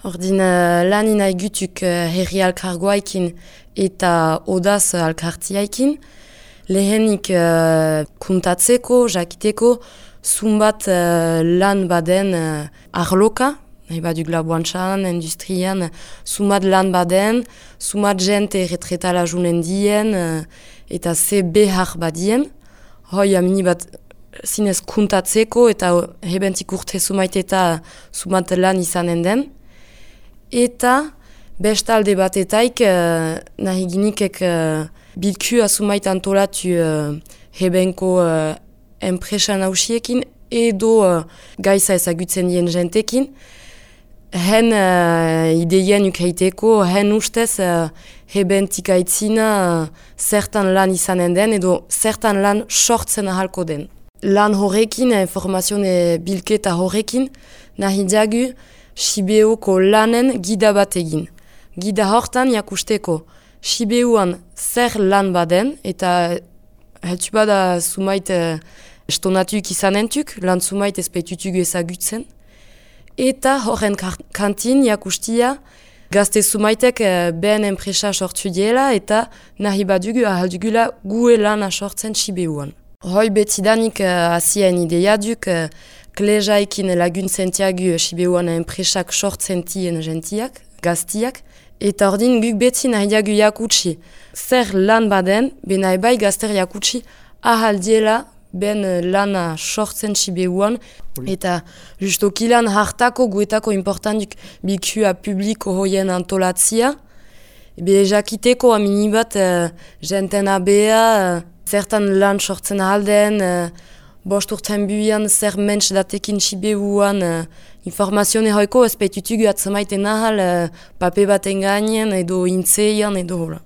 Ordin uh, lan inai gutuk uh, herri alkargoaikin eta odaz alkartiaikin. Lehenik uh, kuntatzeko, jakiteko, zumbat uh, lan baden uh, arloka, nahi baduk labuantxan, industrian, zumbat lan baden, zumbat jente retretala junen dien, uh, eta ze behar badien. Hoi amini bat zinez kuntatzeko eta hebentik urte zumait eta zumbat lan izanen den. Eta bestalde batetaik uh, nahi ginikek uh, bilku asumait antolatu uh, hebenko uh, enpresa nausiekin edo uh, gaiza ezagutzen dien jentekin. Hen uh, ideien ukaiteko, hen ustez uh, hebentik aitzina uh, zertan lan izanen den edo zertan lan sortzen ahalko den. Lan horrekin, informazione bilketa horrekin, nahi diagu, Sibeoko lanen gida bat egin. Gida hortan jakusteko Sibeuan zer lan baden eta heltu bada sumait eh, estonatuk izanentuk, lan sumait ezpeitutuk ezagutzen. Eta horren kantin jakustia gazte sumaitek eh, ben enpresa sortu diela eta nahi badugu ahaldugula gue lan asortzen Sibeuan. Hoi betidanik uh, asien ideia duk, uh, klejaikin laguntzen tiagu Sibeuan enpresak sortzen tien gentiak, gaztiak, eta ordin guk beti nahi diagu jakutsi. Zer lan baden, benai bai gazter jakutsi ahaldiela ben lana sortzen Sibeuan, eta justoki lan hartako guetako importantuk bikua publiko hoien antolatzia, Be jakiteko aminibat uh, jenten abea, zertan lan sortzen ahalden, uh, bost urten buian zer mentz datekin sibeuan uh, informazio nehoiko ez peitutugu atzamaiten ahal uh, pape baten gainen edo intzeian edo hola.